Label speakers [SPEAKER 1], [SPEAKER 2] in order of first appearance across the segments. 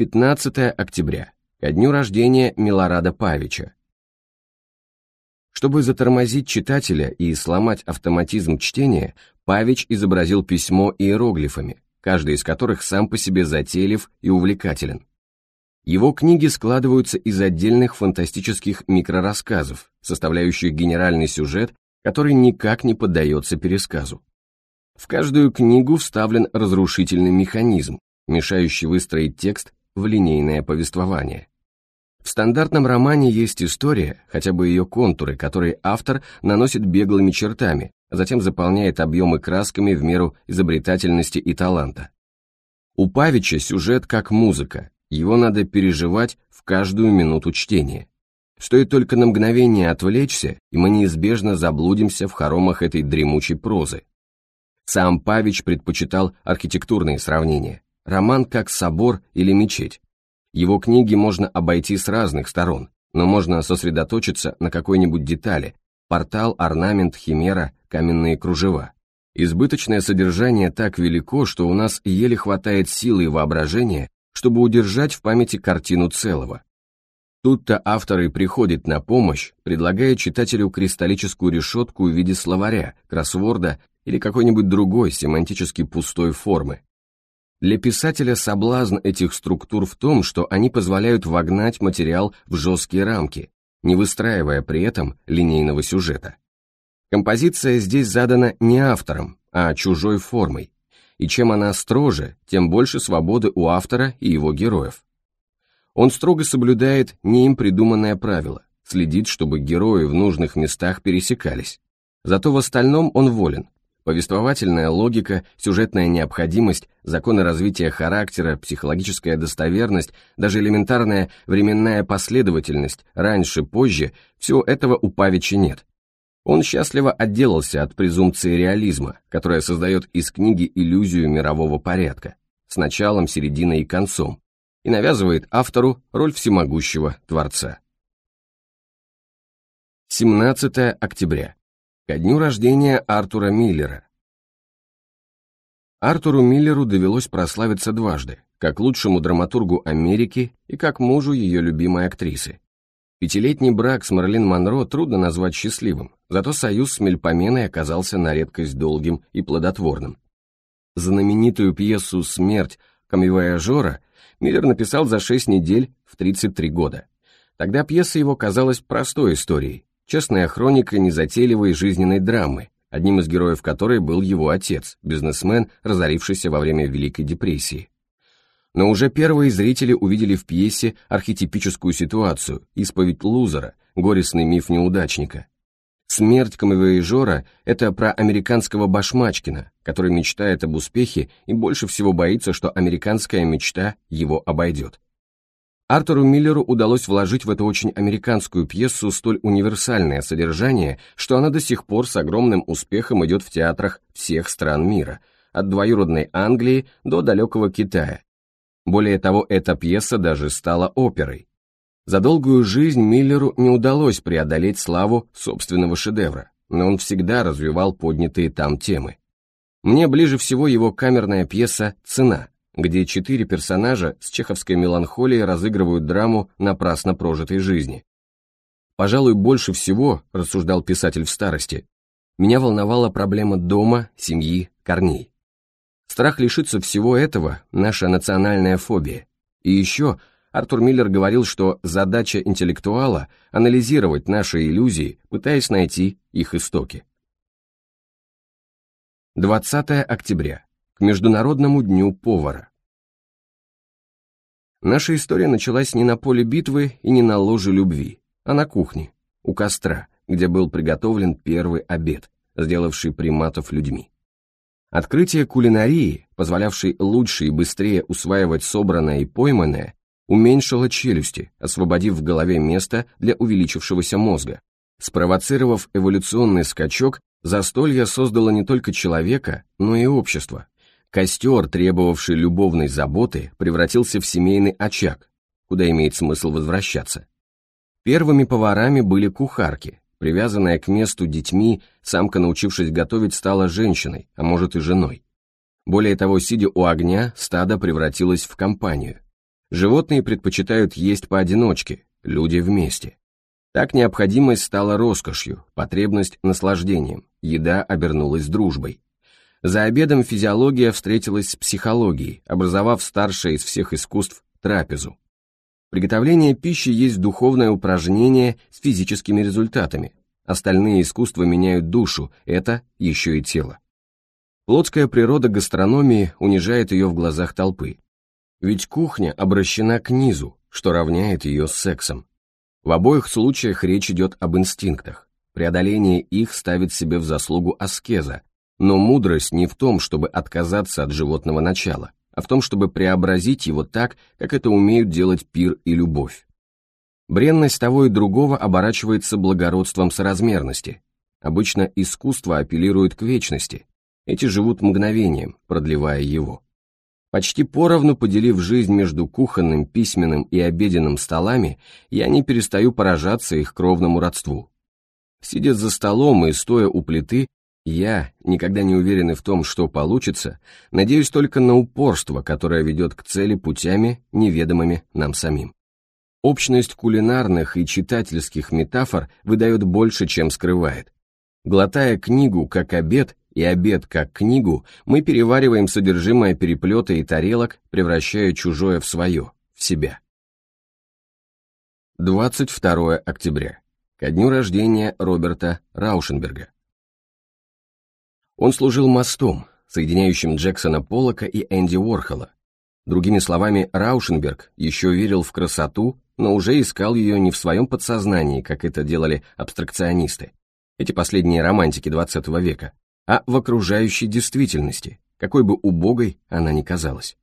[SPEAKER 1] 15 октября, ко дню рождения Милорада Павича. Чтобы затормозить читателя и сломать автоматизм чтения, Павич изобразил письмо иероглифами, каждый из которых сам по себе затейлив и увлекателен. Его книги складываются из отдельных фантастических микрорассказов, составляющих генеральный сюжет, который никак не поддается пересказу. В каждую книгу вставлен разрушительный механизм, мешающий выстроить текст в линейное повествование. В стандартном романе есть история, хотя бы ее контуры, которые автор наносит беглыми чертами, а затем заполняет объемы красками в меру изобретательности и таланта. У Павича сюжет как музыка, его надо переживать в каждую минуту чтения. Стоит только на мгновение отвлечься, и мы неизбежно заблудимся в хоромах этой дремучей прозы. Сам Павич предпочитал архитектурные сравнения роман как собор или мечеть. Его книги можно обойти с разных сторон, но можно сосредоточиться на какой-нибудь детали, портал, орнамент, химера, каменные кружева. Избыточное содержание так велико, что у нас еле хватает силы и воображения, чтобы удержать в памяти картину целого. Тут-то автор и приходит на помощь, предлагая читателю кристаллическую решетку в виде словаря, кроссворда или какой-нибудь другой семантически пустой формы, для писателя соблазн этих структур в том, что они позволяют вогнать материал в жесткие рамки, не выстраивая при этом линейного сюжета. Композиция здесь задана не автором, а чужой формой, и чем она строже, тем больше свободы у автора и его героев. Он строго соблюдает не им придуманное правило, следит, чтобы герои в нужных местах пересекались. Зато в остальном он волен, Повествовательная логика, сюжетная необходимость, законы развития характера, психологическая достоверность, даже элементарная временная последовательность, раньше-позже, всего этого у Павича нет. Он счастливо отделался от презумпции реализма, которая создает из книги иллюзию мирового порядка с началом, серединой и концом, и навязывает автору роль всемогущего творца. 17 октября ко дню рождения Артура Миллера. Артуру Миллеру довелось прославиться дважды, как лучшему драматургу Америки и как мужу ее любимой актрисы. Пятилетний брак с Марлин Монро трудно назвать счастливым, зато союз с Мельпоменой оказался на редкость долгим и плодотворным. Знаменитую пьесу «Смерть» камевояжера Миллер написал за шесть недель в 33 года. Тогда пьеса его казалась простой историей, Честная хроника незатейливой жизненной драмы, одним из героев которой был его отец, бизнесмен, разорившийся во время Великой депрессии. Но уже первые зрители увидели в пьесе архетипическую ситуацию, исповедь лузера, горестный миф неудачника. «Смерть камевоежора» — это про американского башмачкина, который мечтает об успехе и больше всего боится, что американская мечта его обойдет. Артуру Миллеру удалось вложить в эту очень американскую пьесу столь универсальное содержание, что она до сих пор с огромным успехом идет в театрах всех стран мира, от двоюродной Англии до далекого Китая. Более того, эта пьеса даже стала оперой. За долгую жизнь Миллеру не удалось преодолеть славу собственного шедевра, но он всегда развивал поднятые там темы. Мне ближе всего его камерная пьеса «Цена», где четыре персонажа с чеховской меланхолией разыгрывают драму напрасно прожитой жизни. «Пожалуй, больше всего, — рассуждал писатель в старости, — меня волновала проблема дома, семьи, корней. Страх лишиться всего этого — наша национальная фобия. И еще Артур Миллер говорил, что задача интеллектуала — анализировать наши иллюзии, пытаясь найти их истоки. 20 октября, к Международному дню повара. Наша история началась не на поле битвы и не на ложе любви, а на кухне, у костра, где был приготовлен первый обед, сделавший приматов людьми. Открытие кулинарии, позволявшей лучше и быстрее усваивать собранное и пойманное, уменьшило челюсти, освободив в голове место для увеличившегося мозга. Спровоцировав эволюционный скачок, застолье создало не только человека, но и общество, Костер, требовавший любовной заботы, превратился в семейный очаг, куда имеет смысл возвращаться. Первыми поварами были кухарки. Привязанная к месту детьми, самка, научившись готовить, стала женщиной, а может и женой. Более того, сидя у огня, стадо превратилось в компанию. Животные предпочитают есть поодиночке, люди вместе. Так необходимость стала роскошью, потребность – наслаждением, еда обернулась дружбой. За обедом физиология встретилась с психологией, образовав старшее из всех искусств трапезу. Приготовление пищи есть духовное упражнение с физическими результатами. Остальные искусства меняют душу, это еще и тело. Плотская природа гастрономии унижает ее в глазах толпы. Ведь кухня обращена к низу, что равняет ее с сексом. В обоих случаях речь идет об инстинктах. Преодоление их ставит себе в заслугу аскеза, но мудрость не в том, чтобы отказаться от животного начала, а в том, чтобы преобразить его так, как это умеют делать пир и любовь. Бренность того и другого оборачивается благородством соразмерности. Обычно искусство апеллирует к вечности. Эти живут мгновением, продлевая его. Почти поровну поделив жизнь между кухонным, письменным и обеденным столами, я не перестаю поражаться их кровному родству. Сидя за столом и стоя у плиты, я, никогда не уверенный в том, что получится, надеюсь только на упорство, которое ведет к цели путями, неведомыми нам самим. Общность кулинарных и читательских метафор выдает больше, чем скрывает. Глотая книгу как обед и обед как книгу, мы перевариваем содержимое переплета и тарелок, превращая чужое в свое, в себя. 22 октября. Ко дню рождения Роберта Раушенберга. Он служил мостом, соединяющим Джексона Поллока и Энди Уорхола. Другими словами, Раушенберг еще верил в красоту, но уже искал ее не в своем подсознании, как это делали абстракционисты, эти последние романтики XX века, а в окружающей действительности, какой бы убогой она ни казалась.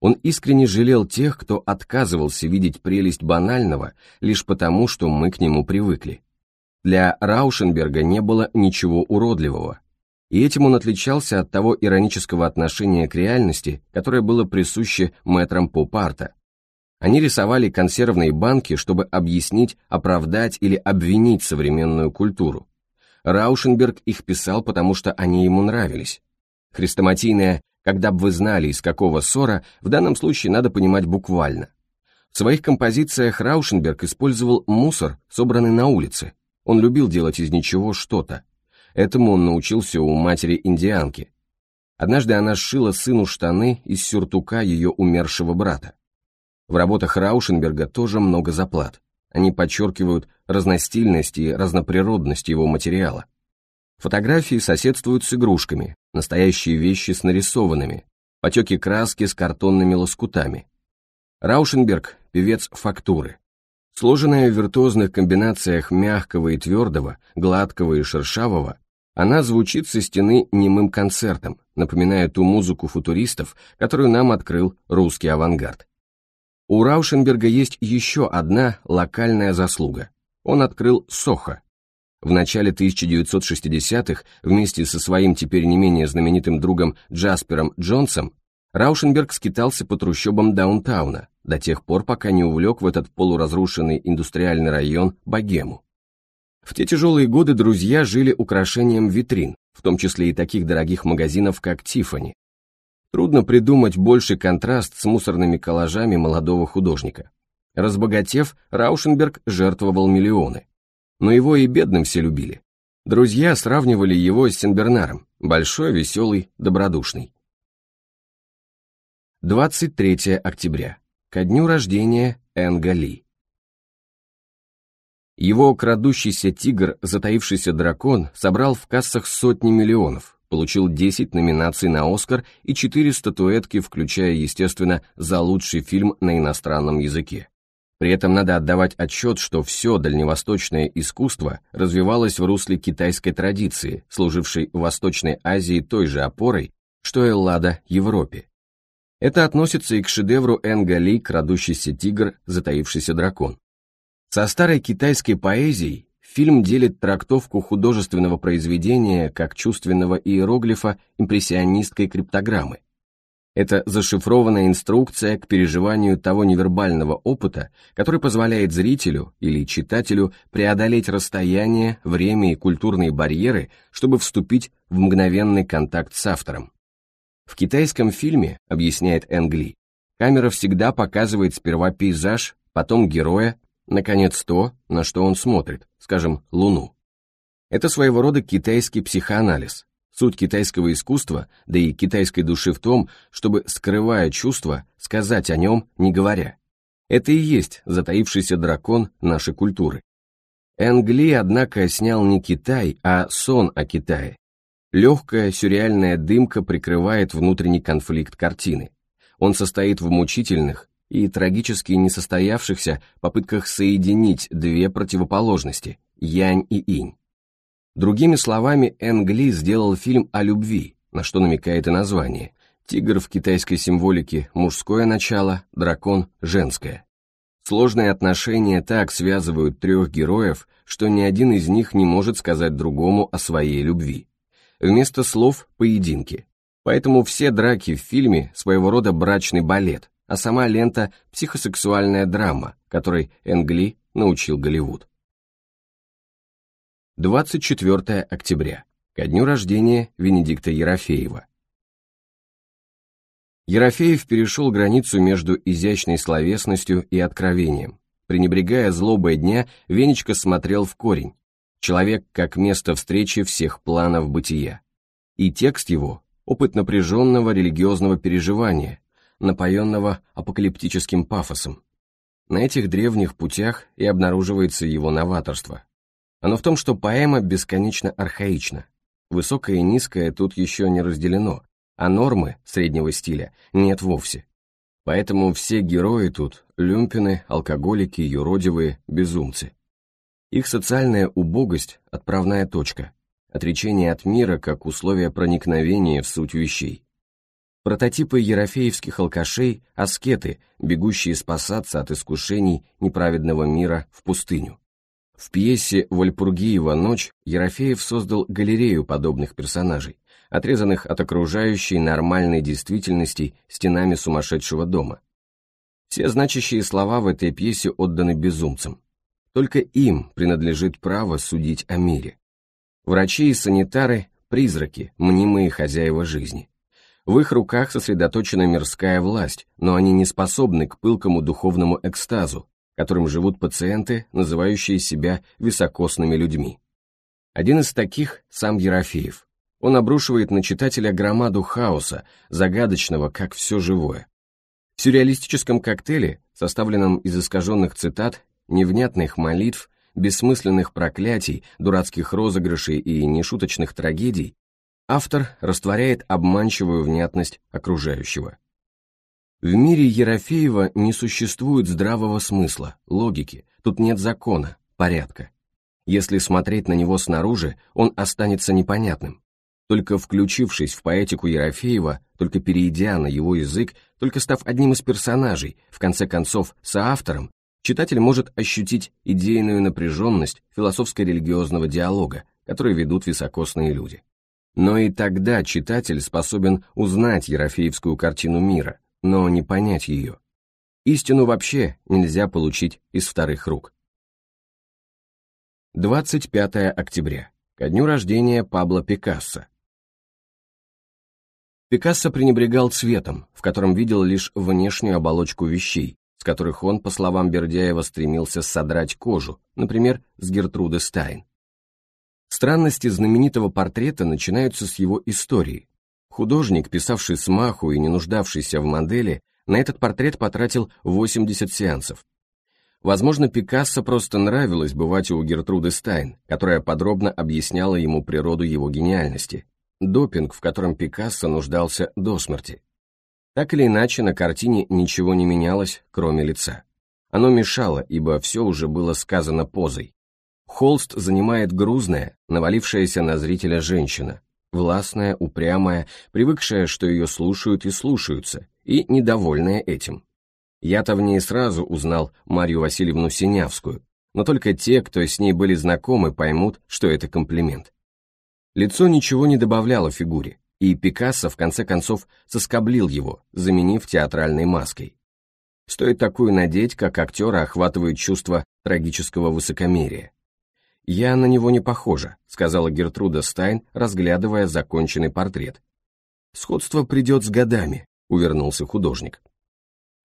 [SPEAKER 1] Он искренне жалел тех, кто отказывался видеть прелесть банального лишь потому, что мы к нему привыкли. Для Раушенберга не было ничего уродливого, и этим он отличался от того иронического отношения к реальности, которое было присуще мэтрам поп-арта. Они рисовали консервные банки, чтобы объяснить, оправдать или обвинить современную культуру. Раушенберг их писал, потому что они ему нравились. Хрестоматийное «когда бы вы знали, из какого ссора» в данном случае надо понимать буквально. В своих композициях Раушенберг использовал мусор, собранный на улице. Он любил делать из ничего что-то. Этому он научился у матери-индианки. Однажды она сшила сыну штаны из сюртука ее умершего брата. В работах Раушенберга тоже много заплат. Они подчеркивают разностильность и разноприродность его материала. Фотографии соседствуют с игрушками, настоящие вещи с нарисованными, потеки краски с картонными лоскутами. Раушенберг – певец фактуры. Сложенная в виртуозных комбинациях мягкого и твердого, гладкого и шершавого, она звучит со стены немым концертом, напоминая ту музыку футуристов, которую нам открыл русский авангард. У Раушенберга есть еще одна локальная заслуга. Он открыл Сохо. В начале 1960-х вместе со своим теперь не менее знаменитым другом Джаспером Джонсом Раушенберг скитался по трущобам даунтауна до тех пор, пока не увлек в этот полуразрушенный индустриальный район Богему. В те тяжелые годы друзья жили украшением витрин, в том числе и таких дорогих магазинов, как Тифани. Трудно придумать больший контраст с мусорными коллажами молодого художника. Разбогатев, Раушенберг жертвовал миллионы. Но его и бедным все любили. Друзья сравнивали его с Сенбернаром, большой, веселый, добродушный. 23 октября. Ко дню рождения Энга Ли. Его крадущийся тигр, затаившийся дракон, собрал в кассах сотни миллионов, получил 10 номинаций на «Оскар» и 4 статуэтки, включая, естественно, за лучший фильм на иностранном языке. При этом надо отдавать отчет, что все дальневосточное искусство развивалось в русле китайской традиции, служившей Восточной Азии той же опорой, что Эллада Европе. Это относится и к шедевру Энга Ли «Крадущийся тигр, затаившийся дракон». Со старой китайской поэзией фильм делит трактовку художественного произведения как чувственного иероглифа импрессионистской криптограммы. Это зашифрованная инструкция к переживанию того невербального опыта, который позволяет зрителю или читателю преодолеть расстояние, время и культурные барьеры, чтобы вступить в мгновенный контакт с автором. В китайском фильме, объясняет Энгли, камера всегда показывает сперва пейзаж, потом героя, Наконец, то, на что он смотрит, скажем, Луну. Это своего рода китайский психоанализ. Суть китайского искусства, да и китайской души в том, чтобы, скрывая чувства, сказать о нем, не говоря. Это и есть затаившийся дракон нашей культуры. Энгли, однако, снял не Китай, а сон о Китае. Легкая сюрреальная дымка прикрывает внутренний конфликт картины. Он состоит в мучительных, и трагически несостоявшихся попытках соединить две противоположности – янь и инь. Другими словами, Энгли сделал фильм о любви, на что намекает и название. Тигр в китайской символике – мужское начало, дракон – женское. Сложные отношения так связывают трех героев, что ни один из них не может сказать другому о своей любви. Вместо слов – поединки. Поэтому все драки в фильме – своего рода брачный балет, а сама лента – психосексуальная драма, которой Энгли научил Голливуд. 24 октября. Ко дню рождения Венедикта Ерофеева. Ерофеев перешел границу между изящной словесностью и откровением. Пренебрегая злобой дня, Венечка смотрел в корень. Человек как место встречи всех планов бытия. И текст его – опыт напряженного религиозного переживания, напоенного апокалиптическим пафосом. На этих древних путях и обнаруживается его новаторство. Оно в том, что поэма бесконечно архаична. Высокое и низкое тут еще не разделено, а нормы среднего стиля нет вовсе. Поэтому все герои тут – люмпины, алкоголики, юродивые, безумцы. Их социальная убогость – отправная точка, отречение от мира как условие проникновения в суть вещей прототипы ерофеевских алкашей, аскеты, бегущие спасаться от искушений неправедного мира в пустыню. В пьесе «Вальпургиева ночь» Ерофеев создал галерею подобных персонажей, отрезанных от окружающей нормальной действительности стенами сумасшедшего дома. Все значащие слова в этой пьесе отданы безумцам. Только им принадлежит право судить о мире. Врачи и санитары – призраки, мнимые хозяева жизни. В их руках сосредоточена мирская власть, но они не способны к пылкому духовному экстазу, которым живут пациенты, называющие себя високосными людьми. Один из таких – сам Ерофеев. Он обрушивает на читателя громаду хаоса, загадочного, как все живое. В сюрреалистическом коктейле, составленном из искаженных цитат, невнятных молитв, бессмысленных проклятий, дурацких розыгрышей и нешуточных трагедий, автор растворяет обманчивую внятность окружающего. В мире Ерофеева не существует здравого смысла, логики, тут нет закона, порядка. Если смотреть на него снаружи, он останется непонятным. Только включившись в поэтику Ерофеева, только перейдя на его язык, только став одним из персонажей, в конце концов соавтором, читатель может ощутить идейную напряженность философско-религиозного диалога, который ведут високосные люди. Но и тогда читатель способен узнать ерофеевскую картину мира, но не понять ее. Истину вообще нельзя получить из вторых рук. 25 октября. Ко дню рождения Пабло Пикассо. Пикассо пренебрегал цветом, в котором видел лишь внешнюю оболочку вещей, с которых он, по словам Бердяева, стремился содрать кожу, например, с Гертруды Стайн. Странности знаменитого портрета начинаются с его истории. Художник, писавший смаху и не нуждавшийся в модели, на этот портрет потратил 80 сеансов. Возможно, Пикассо просто нравилось бывать у Гертруды Стайн, которая подробно объясняла ему природу его гениальности, допинг, в котором Пикассо нуждался до смерти. Так или иначе, на картине ничего не менялось, кроме лица. Оно мешало, ибо все уже было сказано позой. Холст занимает грузная, навалившаяся на зрителя женщина, властная, упрямая, привыкшая, что ее слушают и слушаются, и недовольная этим. Я-то в ней сразу узнал Марью Васильевну Синявскую, но только те, кто с ней были знакомы, поймут, что это комплимент. Лицо ничего не добавляло фигуре, и Пикассо в конце концов соскоблил его, заменив театральной маской. Стоит такую надеть, как актера охватывает чувство трагического высокомерия. «Я на него не похожа», — сказала Гертруда Стайн, разглядывая законченный портрет. «Сходство придет с годами», — увернулся художник.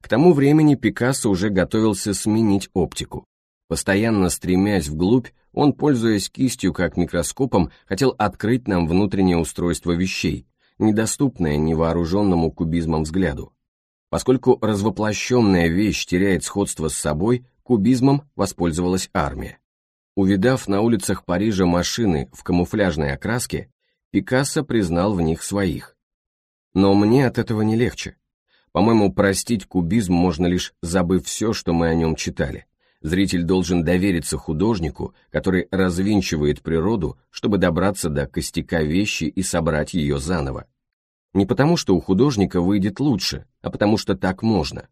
[SPEAKER 1] К тому времени Пикассо уже готовился сменить оптику. Постоянно стремясь вглубь, он, пользуясь кистью как микроскопом, хотел открыть нам внутреннее устройство вещей, недоступное невооруженному кубизмом взгляду. Поскольку развоплощенная вещь теряет сходство с собой, кубизмом воспользовалась армия. Увидав на улицах Парижа машины в камуфляжной окраске, Пикассо признал в них своих. Но мне от этого не легче. По-моему, простить кубизм можно лишь забыв все, что мы о нем читали. Зритель должен довериться художнику, который развинчивает природу, чтобы добраться до костяка вещи и собрать ее заново. Не потому, что у художника выйдет лучше, а потому что так можно.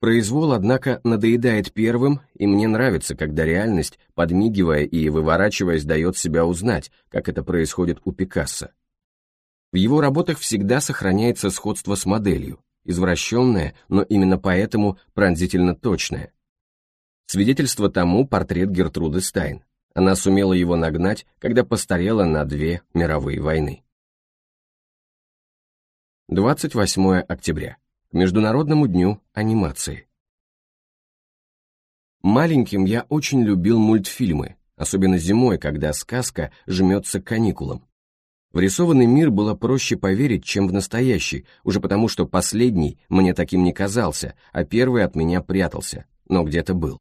[SPEAKER 1] Произвол, однако, надоедает первым, и мне нравится, когда реальность, подмигивая и выворачиваясь, дает себя узнать, как это происходит у Пикассо. В его работах всегда сохраняется сходство с моделью, извращенное, но именно поэтому пронзительно точное. Свидетельство тому портрет Гертруды Стайн. Она сумела его нагнать, когда постарела на две мировые войны. 28 октября к Международному дню анимации. Маленьким я очень любил мультфильмы, особенно зимой, когда сказка жмется к каникулам. В рисованный мир было проще поверить, чем в настоящий, уже потому что последний мне таким не казался, а первый от меня прятался, но где-то был.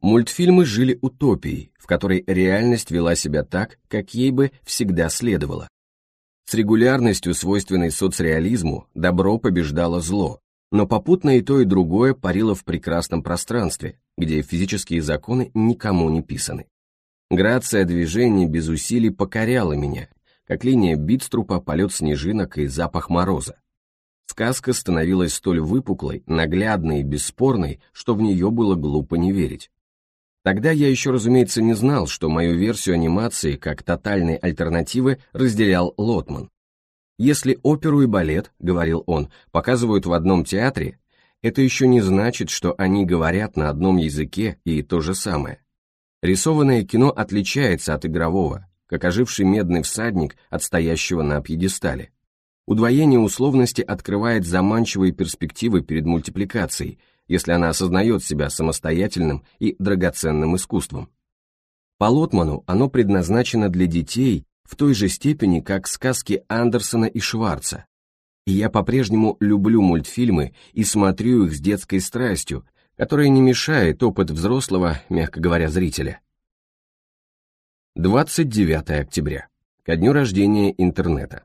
[SPEAKER 1] Мультфильмы жили утопией, в которой реальность вела себя так, как ей бы всегда следовало. С регулярностью, свойственной соцреализму, добро побеждало зло, но попутно и то, и другое парило в прекрасном пространстве, где физические законы никому не писаны. Грация движений без усилий покоряла меня, как линия битструпа, полет снежинок и запах мороза. Сказка становилась столь выпуклой, наглядной и бесспорной, что в нее было глупо не верить. Тогда я еще, разумеется, не знал, что мою версию анимации как тотальной альтернативы разделял Лотман. «Если оперу и балет, — говорил он, — показывают в одном театре, это еще не значит, что они говорят на одном языке и то же самое. Рисованное кино отличается от игрового, как оживший медный всадник от стоящего на пьедестале. Удвоение условности открывает заманчивые перспективы перед мультипликацией, если она осознает себя самостоятельным и драгоценным искусством. По Лотману оно предназначено для детей в той же степени, как сказки Андерсона и Шварца. И я по-прежнему люблю мультфильмы и смотрю их с детской страстью, которая не мешает опыт взрослого, мягко говоря, зрителя. 29 октября. Ко дню рождения интернета.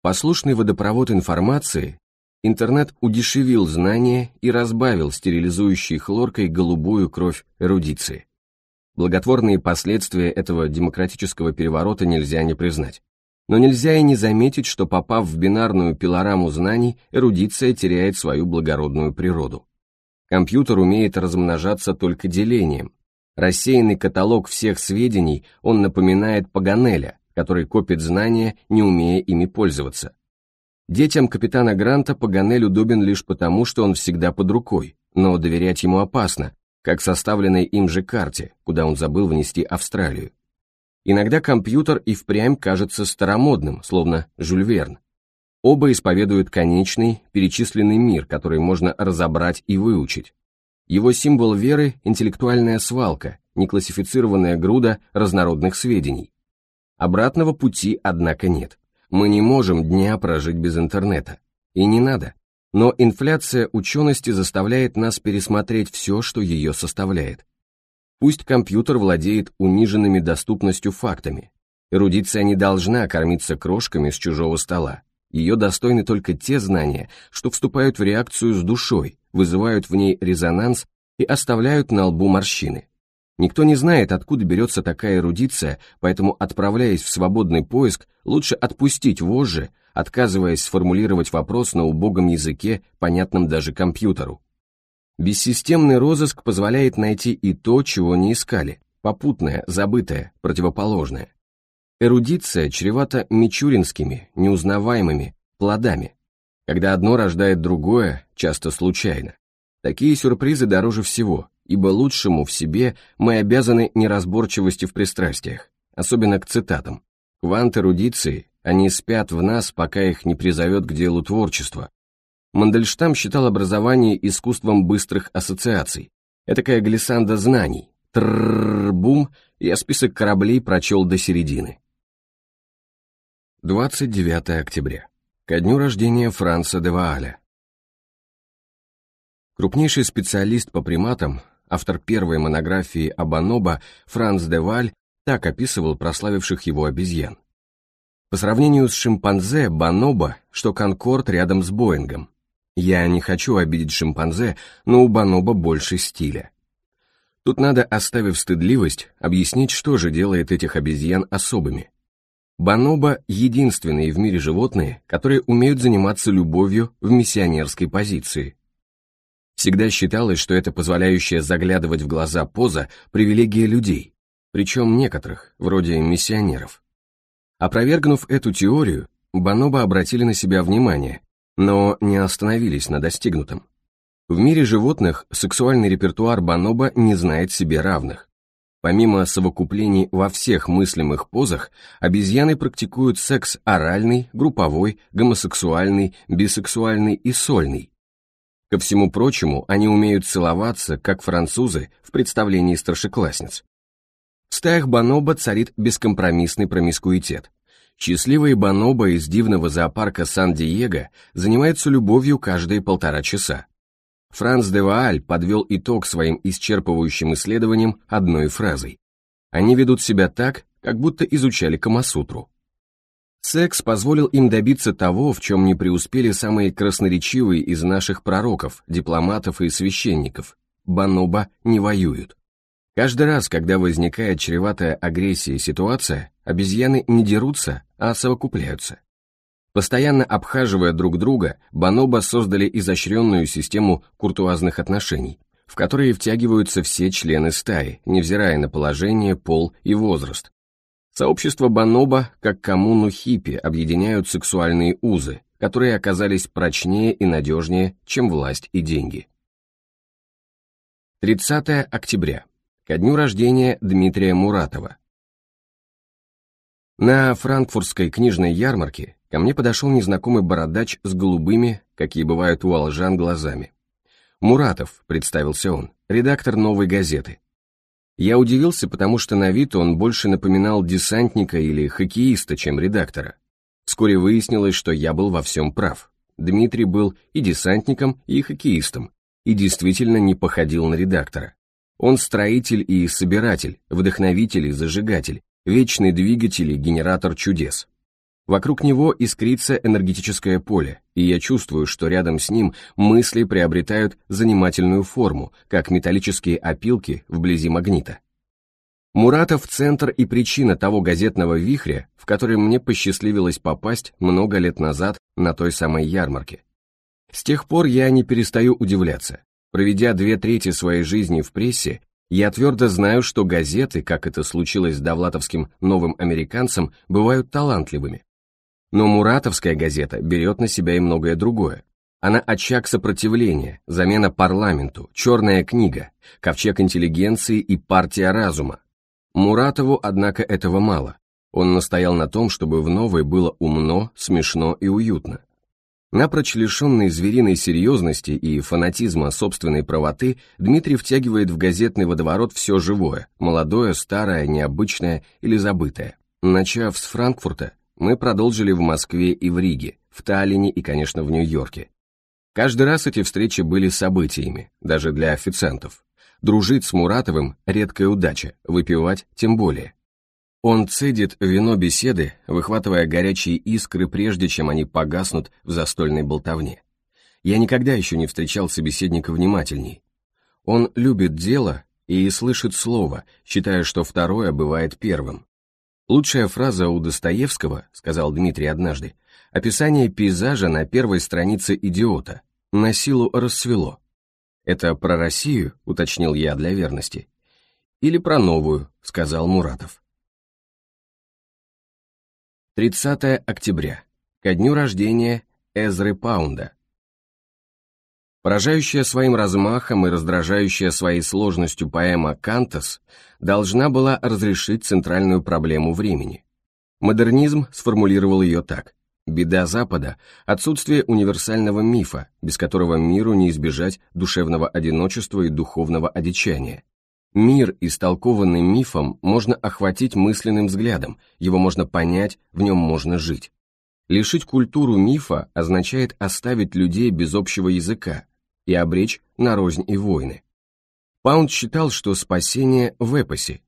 [SPEAKER 1] Послушный водопровод информации Интернет удешевил знания и разбавил стерилизующей хлоркой голубую кровь эрудиции. Благотворные последствия этого демократического переворота нельзя не признать. Но нельзя и не заметить, что попав в бинарную пилораму знаний, эрудиция теряет свою благородную природу. Компьютер умеет размножаться только делением. Рассеянный каталог всех сведений, он напоминает Паганеля, который копит знания, не умея ими пользоваться. Детям капитана Гранта Паганель удобен лишь потому, что он всегда под рукой, но доверять ему опасно, как составленной им же карте, куда он забыл внести Австралию. Иногда компьютер и впрямь кажется старомодным, словно Жюль Верн. Оба исповедуют конечный, перечисленный мир, который можно разобрать и выучить. Его символ веры – интеллектуальная свалка, неклассифицированная груда разнородных сведений. Обратного пути, однако, нет. Мы не можем дня прожить без интернета. И не надо. Но инфляция учености заставляет нас пересмотреть все, что ее составляет. Пусть компьютер владеет униженными доступностью фактами. Эрудиция не должна кормиться крошками с чужого стола. Ее достойны только те знания, что вступают в реакцию с душой, вызывают в ней резонанс и оставляют на лбу морщины. Никто не знает, откуда берется такая эрудиция, поэтому, отправляясь в свободный поиск, лучше отпустить вожжи, отказываясь сформулировать вопрос на убогом языке, понятном даже компьютеру. Бессистемный розыск позволяет найти и то, чего не искали, попутное, забытое, противоположное. Эрудиция чревата мичуринскими, неузнаваемыми, плодами, когда одно рождает другое, часто случайно. Такие сюрпризы дороже всего, ибо лучшему в себе мы обязаны неразборчивости в пристрастиях, особенно к цитатам. Квант эрудиции, они спят в нас, пока их не призовет к делу творчества. Мандельштам считал образование искусством быстрых ассоциаций. Этакая глиссанда знаний. Тррррр-бум, я список кораблей прочел до середины. 29 октября. Ко дню рождения Франца де Вааля. Крупнейший специалист по приматам, Автор первой монографии об Аноба Франц де Валь так описывал прославивших его обезьян. По сравнению с шимпанзе, Баноба, что Конкорд рядом с Боингом. Я не хочу обидеть шимпанзе, но у Баноба больше стиля. Тут надо, оставив стыдливость, объяснить, что же делает этих обезьян особыми. Баноба – единственные в мире животные, которые умеют заниматься любовью в миссионерской позиции – Всегда считалось, что это позволяющая заглядывать в глаза поза – привилегия людей, причем некоторых, вроде миссионеров. Опровергнув эту теорию, Баноба обратили на себя внимание, но не остановились на достигнутом. В мире животных сексуальный репертуар Баноба не знает себе равных. Помимо совокуплений во всех мыслимых позах, обезьяны практикуют секс оральный, групповой, гомосексуальный, бисексуальный и сольный, Ко всему прочему, они умеют целоваться, как французы в представлении старшеклассниц. В стаях бонобо царит бескомпромиссный промискуитет. Счастливые бонобо из дивного зоопарка Сан-Диего занимаются любовью каждые полтора часа. Франц де Вааль подвел итог своим исчерпывающим исследованиям одной фразой. Они ведут себя так, как будто изучали Камасутру. Секс позволил им добиться того, в чем не преуспели самые красноречивые из наших пророков, дипломатов и священников. Баноба не воюют. Каждый раз, когда возникает чреватая агрессия ситуация, обезьяны не дерутся, а совокупляются. Постоянно обхаживая друг друга, Баноба создали изощренную систему куртуазных отношений, в которые втягиваются все члены стаи, невзирая на положение, пол и возраст, Сообщество Баноба, как коммуну хиппи, объединяют сексуальные узы, которые оказались прочнее и надежнее, чем власть и деньги. 30 октября. Ко дню рождения Дмитрия Муратова. На франкфуртской книжной ярмарке ко мне подошел незнакомый бородач с голубыми, какие бывают у алжан, глазами. «Муратов», — представился он, — «редактор «Новой газеты». Я удивился, потому что на вид он больше напоминал десантника или хоккеиста, чем редактора. Вскоре выяснилось, что я был во всем прав. Дмитрий был и десантником, и хоккеистом, и действительно не походил на редактора. Он строитель и собиратель, вдохновитель и зажигатель, вечный двигатель и генератор чудес. Вокруг него искрится энергетическое поле, и я чувствую, что рядом с ним мысли приобретают занимательную форму, как металлические опилки вблизи магнита. Муратов – центр и причина того газетного вихря, в который мне посчастливилось попасть много лет назад на той самой ярмарке. С тех пор я не перестаю удивляться. Проведя две трети своей жизни в прессе, я твердо знаю, что газеты, как это случилось с довлатовским новым американцем, бывают талантливыми. Но Муратовская газета берет на себя и многое другое. Она очаг сопротивления, замена парламенту, черная книга, ковчег интеллигенции и партия разума. Муратову, однако, этого мало. Он настоял на том, чтобы в новой было умно, смешно и уютно. Напрочь лишенный звериной серьезности и фанатизма собственной правоты, Дмитрий втягивает в газетный водоворот все живое, молодое, старое, необычное или забытое. Начав с Франкфурта, мы продолжили в Москве и в Риге, в Таллине и, конечно, в Нью-Йорке. Каждый раз эти встречи были событиями, даже для официантов. Дружить с Муратовым – редкая удача, выпивать тем более. Он цедит вино беседы, выхватывая горячие искры, прежде чем они погаснут в застольной болтовне. Я никогда еще не встречал собеседника внимательней. Он любит дело и слышит слово, считая, что второе бывает первым. Лучшая фраза у Достоевского, сказал Дмитрий однажды, описание пейзажа на первой странице «Идиота». На силу расцвело. Это про Россию, уточнил я для верности. Или про новую, сказал Муратов. 30 октября. Ко дню рождения Эзры Паунда, Поражающая своим размахом и раздражающая своей сложностью поэма Кантос должна была разрешить центральную проблему времени. Модернизм сформулировал ее так. Беда Запада – отсутствие универсального мифа, без которого миру не избежать душевного одиночества и духовного одичания. Мир, истолкованный мифом, можно охватить мысленным взглядом, его можно понять, в нем можно жить. Лишить культуру мифа означает оставить людей без общего языка, и обречь на рознь и войны. Паунд считал, что спасение в эпосе.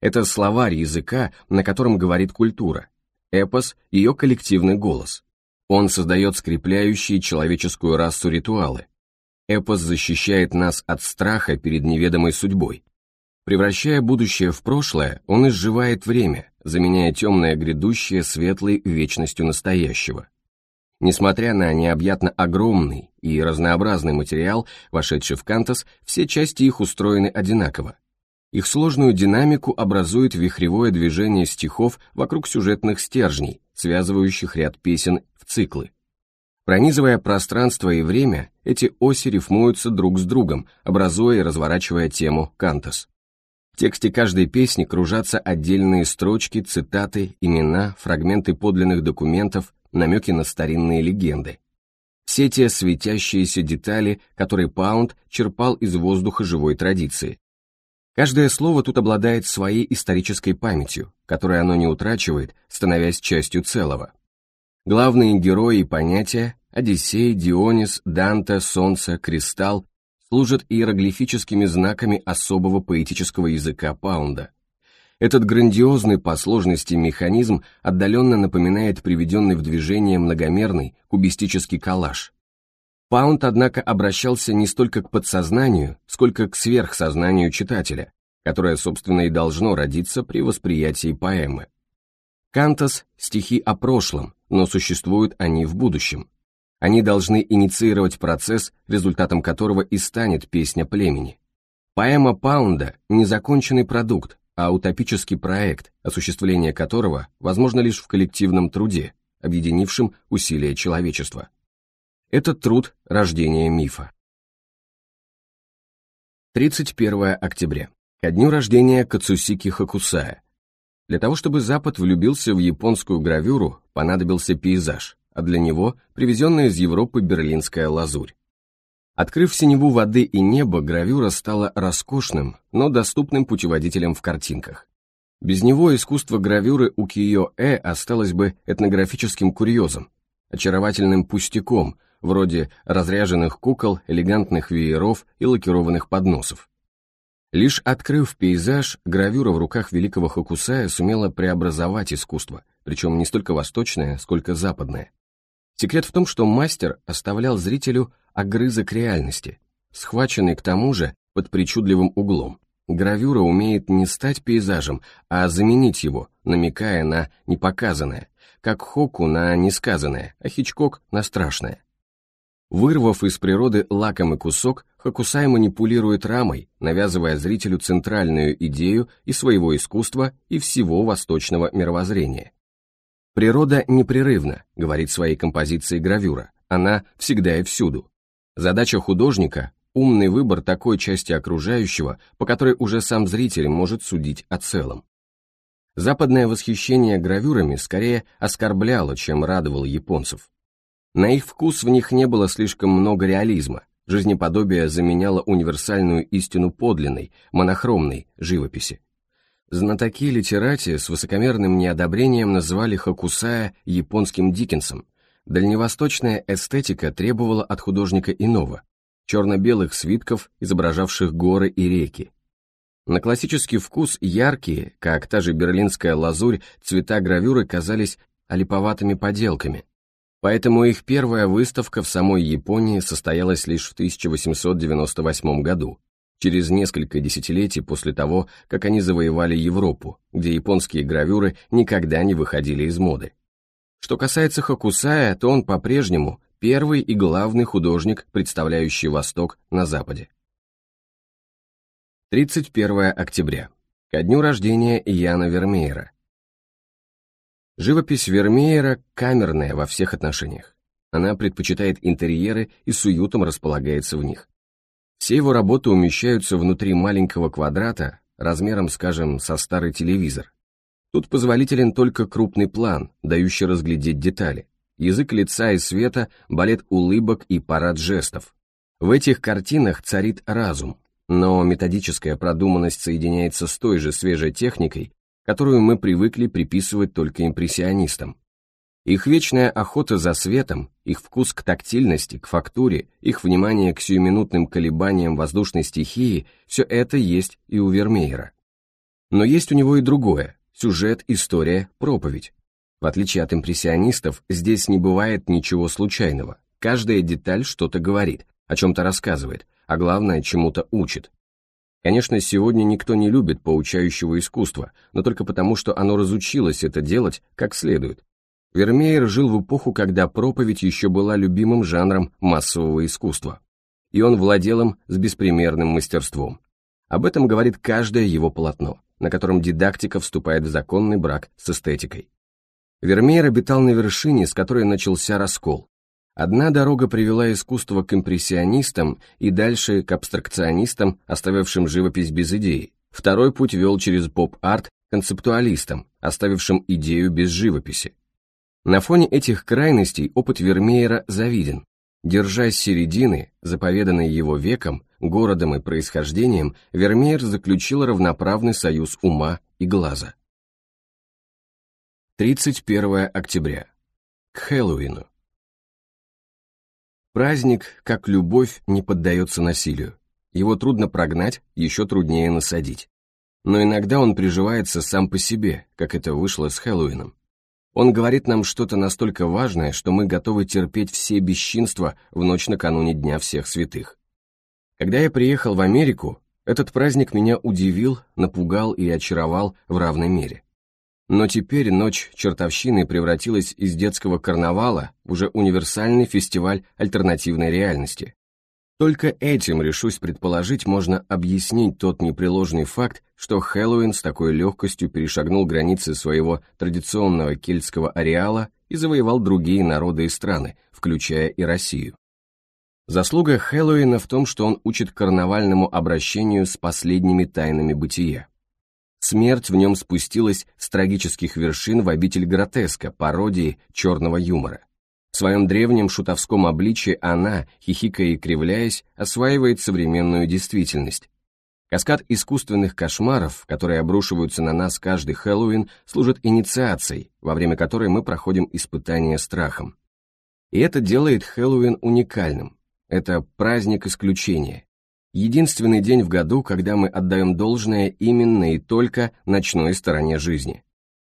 [SPEAKER 1] Это словарь языка, на котором говорит культура. Эпос – ее коллективный голос. Он создает скрепляющие человеческую расу ритуалы. Эпос защищает нас от страха перед неведомой судьбой. Превращая будущее в прошлое, он изживает время, заменяя темное грядущее светлой вечностью настоящего. Несмотря на необъятно огромный и разнообразный материал, вошедший в кантос, все части их устроены одинаково. Их сложную динамику образует вихревое движение стихов вокруг сюжетных стержней, связывающих ряд песен в циклы. Пронизывая пространство и время, эти оси рифмуются друг с другом, образуя и разворачивая тему кантос. В тексте каждой песни кружатся отдельные строчки, цитаты, имена, фрагменты подлинных документов, намеки на старинные легенды. Все те светящиеся детали, которые Паунд черпал из воздуха живой традиции. Каждое слово тут обладает своей исторической памятью, которую оно не утрачивает, становясь частью целого. Главные герои и понятия – Одиссей, Дионис, Данте, Солнце, Кристалл – служат иероглифическими знаками особого поэтического языка Паунда – этот грандиозный по сложности механизм отдаленно напоминает приведенный в движение многомерный кубистический коллаж. Паунд, однако, обращался не столько к подсознанию, сколько к сверхсознанию читателя, которое, собственно, и должно родиться при восприятии поэмы. Кантос – стихи о прошлом, но существуют они в будущем. Они должны инициировать процесс, результатом которого и станет песня племени. Поэма Паунда – незаконченный продукт, а утопический проект, осуществление которого возможно лишь в коллективном труде, объединившем усилия человечества. Этот труд – рождения мифа. 31 октября. Ко дню рождения Кацусики Хакусая. Для того, чтобы Запад влюбился в японскую гравюру, понадобился пейзаж, а для него – привезенная из Европы берлинская лазурь. Открыв синеву воды и неба, гравюра стала роскошным, но доступным путеводителем в картинках. Без него искусство гравюры у Кио-Э осталось бы этнографическим курьезом, очаровательным пустяком, вроде разряженных кукол, элегантных вееров и лакированных подносов. Лишь открыв пейзаж, гравюра в руках великого хокусая сумела преобразовать искусство, причем не столько восточное, сколько западное. Секрет в том, что мастер оставлял зрителю огрызок реальности, схваченный к тому же под причудливым углом. Гравюра умеет не стать пейзажем, а заменить его, намекая на непоказанное, как Хоку на несказанное, а Хичкок на страшное. Вырвав из природы лакомый кусок, Хакусай манипулирует рамой, навязывая зрителю центральную идею и своего искусства, и всего восточного мировоззрения. Природа непрерывна, говорит своей композиции гравюра, она всегда и всюду. Задача художника – умный выбор такой части окружающего, по которой уже сам зритель может судить о целом. Западное восхищение гравюрами скорее оскорбляло, чем радовало японцев. На их вкус в них не было слишком много реализма, жизнеподобие заменяло универсальную истину подлинной, монохромной живописи. Знатоки литерати с высокомерным неодобрением называли Хакусая японским Диккенсом – Дальневосточная эстетика требовала от художника иного, черно-белых свитков, изображавших горы и реки. На классический вкус яркие, как та же берлинская лазурь, цвета гравюры казались олиповатыми поделками. Поэтому их первая выставка в самой Японии состоялась лишь в 1898 году, через несколько десятилетий после того, как они завоевали Европу, где японские гравюры никогда не выходили из моды. Что касается Хакусая, то он по-прежнему первый и главный художник, представляющий Восток на Западе. 31 октября. Ко дню рождения Яна Вермеера. Живопись Вермеера камерная во всех отношениях. Она предпочитает интерьеры и с уютом располагается в них. Все его работы умещаются внутри маленького квадрата, размером, скажем, со старый телевизор, Тут позволителен только крупный план, дающий разглядеть детали. Язык лица и света, балет улыбок и парад жестов. В этих картинах царит разум, но методическая продуманность соединяется с той же свежей техникой, которую мы привыкли приписывать только импрессионистам. Их вечная охота за светом, их вкус к тактильности, к фактуре, их внимание к сиюминутным колебаниям воздушной стихии – все это есть и у Вермеера. Но есть у него и другое, сюжет, история, проповедь. В отличие от импрессионистов, здесь не бывает ничего случайного. Каждая деталь что-то говорит, о чем-то рассказывает, а главное, чему-то учит. Конечно, сегодня никто не любит поучающего искусства, но только потому, что оно разучилось это делать как следует. Вермеер жил в эпоху, когда проповедь еще была любимым жанром массового искусства. И он владел им с беспримерным мастерством. Об этом говорит каждое его полотно на котором дидактика вступает в законный брак с эстетикой. Вермеер обитал на вершине, с которой начался раскол. Одна дорога привела искусство к импрессионистам и дальше к абстракционистам, оставившим живопись без идеи. Второй путь вел через поп-арт концептуалистам, оставившим идею без живописи. На фоне этих крайностей опыт Вермеера завиден. Держась середины, заповеданной его веком, городом и происхождением Вермеер заключил равноправный союз ума и глаза. 31 октября. К Хэллоуину. Праздник, как любовь, не поддается насилию. Его трудно прогнать, еще труднее насадить. Но иногда он приживается сам по себе, как это вышло с Хэллоуином. Он говорит нам что-то настолько важное, что мы готовы терпеть все бесчинства в ночь накануне Дня всех святых. Когда я приехал в Америку, этот праздник меня удивил, напугал и очаровал в равной мере. Но теперь ночь чертовщины превратилась из детского карнавала в уже универсальный фестиваль альтернативной реальности. Только этим, решусь предположить, можно объяснить тот непреложный факт, что Хэллоуин с такой легкостью перешагнул границы своего традиционного кельтского ареала и завоевал другие народы и страны, включая и Россию. Заслуга Хэллоуина в том, что он учит карнавальному обращению с последними тайнами бытия. Смерть в нем спустилась с трагических вершин в обитель гротеска, пародии черного юмора. В своем древнем шутовском обличье она, хихикая и кривляясь, осваивает современную действительность. Каскад искусственных кошмаров, которые обрушиваются на нас каждый Хэллоуин, служит инициацией, во время которой мы проходим испытание страхом. И это делает Хэллоуин уникальным, это праздник исключения. Единственный день в году, когда мы отдаем должное именно и только ночной стороне жизни.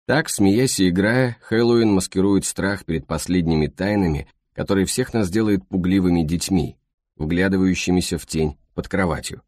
[SPEAKER 1] Так, смеясь и играя, Хэллоуин маскирует страх перед последними тайнами, который всех нас делает пугливыми детьми, вглядывающимися в тень под кроватью.